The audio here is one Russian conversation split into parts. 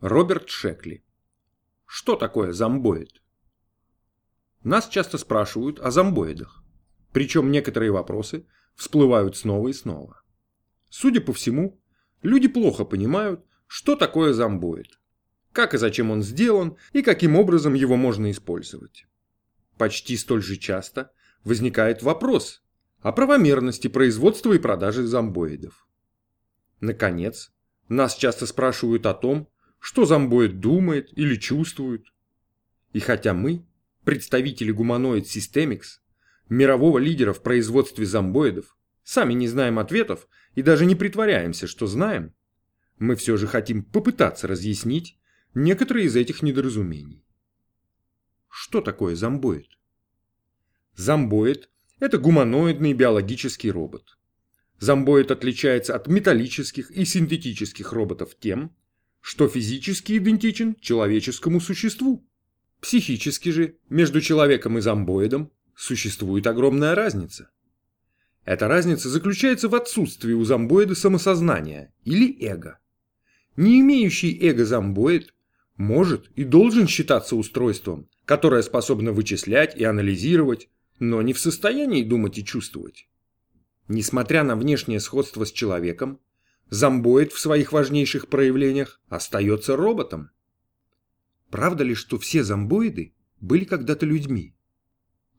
Роберт Шекли. Что такое зомбоид? Нас часто спрашивают о зомбоидах. Причем некоторые вопросы всплывают снова и снова. Судя по всему, люди плохо понимают, что такое зомбоид, как и зачем он сделан и каким образом его можно использовать. Почти столь же часто возникает вопрос о правомерности производства и продажи зомбоидов. Наконец, нас часто спрашивают о том, что зомбоид думает или чувствует. И хотя мы, представители гуманоид Systemics, мирового лидера в производстве зомбоидов, сами не знаем ответов и даже не притворяемся, что знаем, мы все же хотим попытаться разъяснить некоторые из этих недоразумений. Что такое зомбоид? Зомбоид – это гуманоидный биологический робот. Зомбоид отличается от металлических и синтетических роботов тем, что физически идентичен человеческому существу. Психически же между человеком и зомбоидом существует огромная разница. Эта разница заключается в отсутствии у зомбоида самосознания или эго. Не имеющий эго зомбоид может и должен считаться устройством, которое способно вычислять и анализировать, но не в состоянии думать и чувствовать. Несмотря на внешнее сходство с человеком, зомбоид в своих важнейших проявлениях остается роботом. Правда ли, что все зомбоиды были когда-то людьми?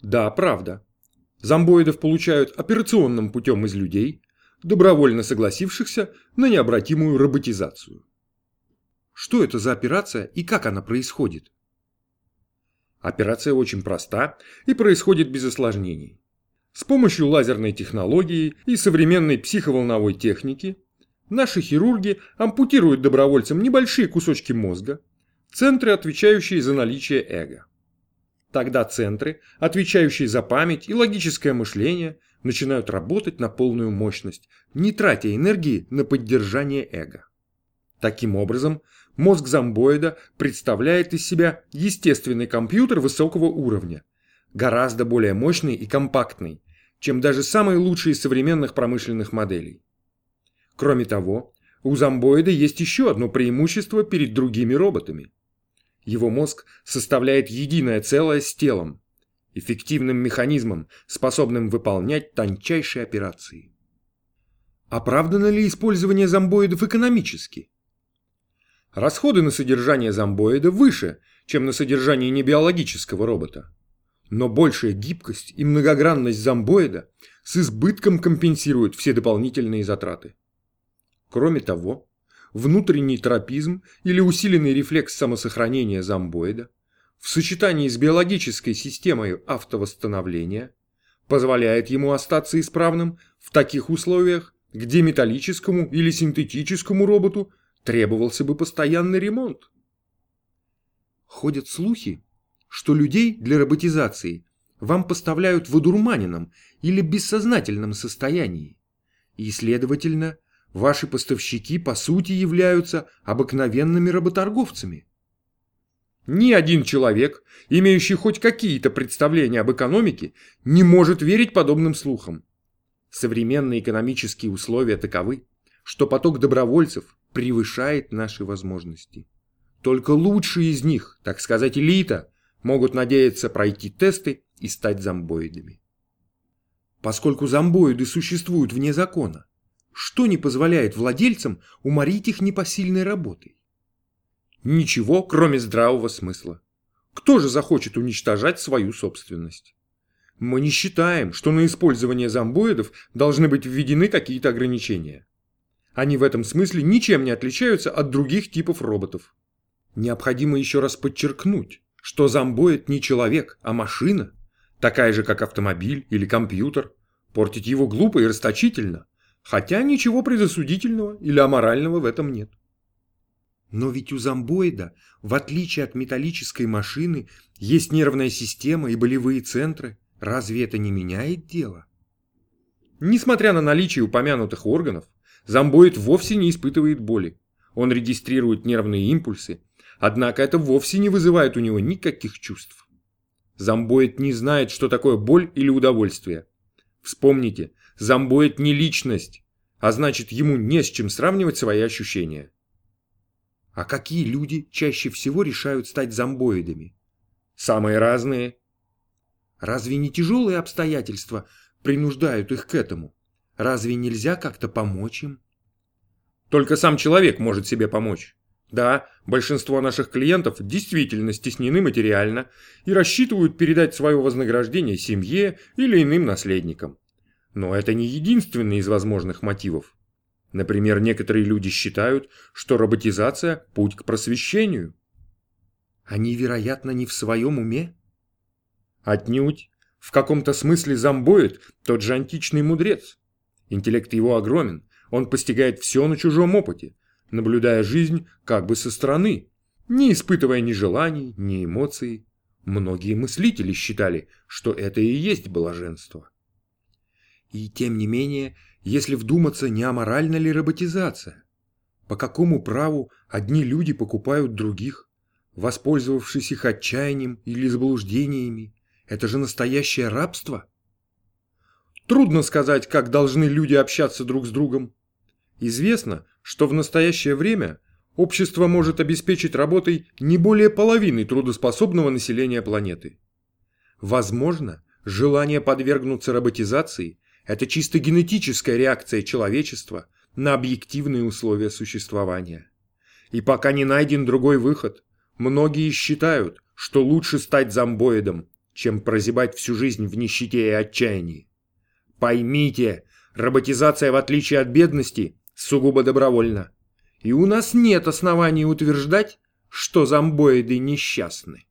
Да, правда. Зомбоидов получают операционным путем из людей, добровольно согласившихся на необратимую роботизацию. Что это за операция и как она происходит? Операция очень проста и происходит без осложнений. С помощью лазерной технологии и современной психоволновой техники наши хирурги ампутируют добровольцам небольшие кусочки мозга, центры, отвечающие за наличие эго. Тогда центры, отвечающие за память и логическое мышление, начинают работать на полную мощность, не тратя энергии на поддержание эго. Таким образом, мозг зомбоида представляет из себя естественный компьютер высокого уровня, гораздо более мощный и компактный, чем даже самые лучшие современных промышленных моделей. Кроме того, у зомбоида есть еще одно преимущество перед другими роботами. Его мозг составляет единое целое с телом, эффективным механизмом, способным выполнять тончайшие операции. Оправдано ли использование зомбоидов экономически? Расходы на содержание зомбоида выше, чем на содержание небиологического робота но большая гибкость и многогранность зомбоида с избытком компенсируют все дополнительные затраты. Кроме того, внутренний тропизм или усиленный рефлекс самосохранения зомбоида в сочетании с биологической системой автовосстановления позволяет ему остаться исправным в таких условиях, где металлическому или синтетическому роботу требовался бы постоянный ремонт. Ходят слухи, что людей для роботизации вам поставляют в одурманенном или бессознательном состоянии. И, следовательно, ваши поставщики по сути являются обыкновенными работорговцами. Ни один человек, имеющий хоть какие-то представления об экономике, не может верить подобным слухам. Современные экономические условия таковы, что поток добровольцев превышает наши возможности. Только лучшие из них, так сказать, элита, могут надеяться пройти тесты и стать зомбоидами. Поскольку зомбоиды существуют вне закона, что не позволяет владельцам уморить их непосильной работой? Ничего, кроме здравого смысла. Кто же захочет уничтожать свою собственность? Мы не считаем, что на использование зомбоидов должны быть введены какие-то ограничения. Они в этом смысле ничем не отличаются от других типов роботов. Необходимо еще раз подчеркнуть, что зомбоид не человек, а машина, такая же, как автомобиль или компьютер. Портить его глупо и расточительно, хотя ничего предосудительного или аморального в этом нет. Но ведь у зомбоида, в отличие от металлической машины, есть нервная система и болевые центры. Разве это не меняет дело? Несмотря на наличие упомянутых органов, зомбоид вовсе не испытывает боли. Он регистрирует нервные импульсы Однако это вовсе не вызывает у него никаких чувств. Зомбоид не знает, что такое боль или удовольствие. Вспомните, зомбоид не личность, а значит ему не с чем сравнивать свои ощущения. А какие люди чаще всего решают стать зомбоидами? Самые разные. Разве не тяжелые обстоятельства принуждают их к этому? Разве нельзя как-то помочь им? Только сам человек может себе помочь. Да, большинство наших клиентов действительно стеснены материально и рассчитывают передать свое вознаграждение семье или иным наследникам. Но это не единственный из возможных мотивов. Например, некоторые люди считают, что роботизация – путь к просвещению. Они, вероятно, не в своем уме? Отнюдь. В каком-то смысле зомбоид тот же античный мудрец. Интеллект его огромен, он постигает все на чужом опыте, наблюдая жизнь как бы со стороны, не испытывая ни желаний, ни эмоций. Многие мыслители считали, что это и есть блаженство. И тем не менее, если вдуматься, не аморальна ли роботизация? По какому праву одни люди покупают других, воспользовавшись их отчаянием или заблуждениями? Это же настоящее рабство? Трудно сказать, как должны люди общаться друг с другом. Известно, что в настоящее время общество может обеспечить работой не более половины трудоспособного населения планеты. Возможно, желание подвергнуться роботизации – это чисто генетическая реакция человечества на объективные условия существования. И пока не найден другой выход, многие считают, что лучше стать зомбоидом, чем прозябать всю жизнь в нищете и отчаянии. Поймите, роботизация, в отличие от бедности, сугубо добровольна. И у нас нет оснований утверждать, что зомбоиды несчастны.